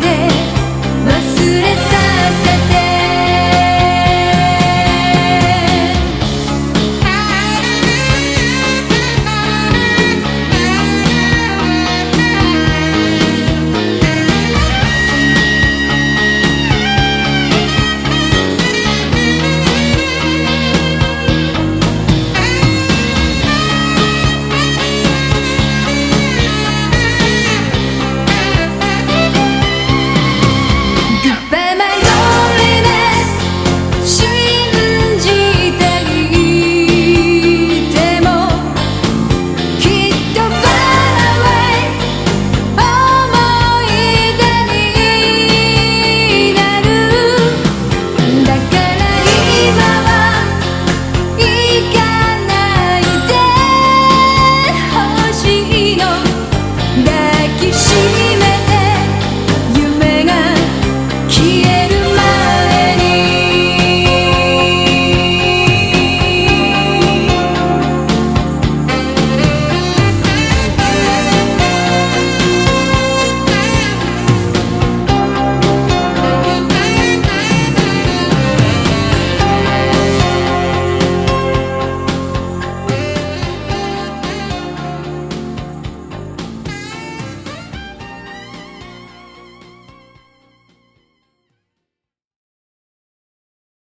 day.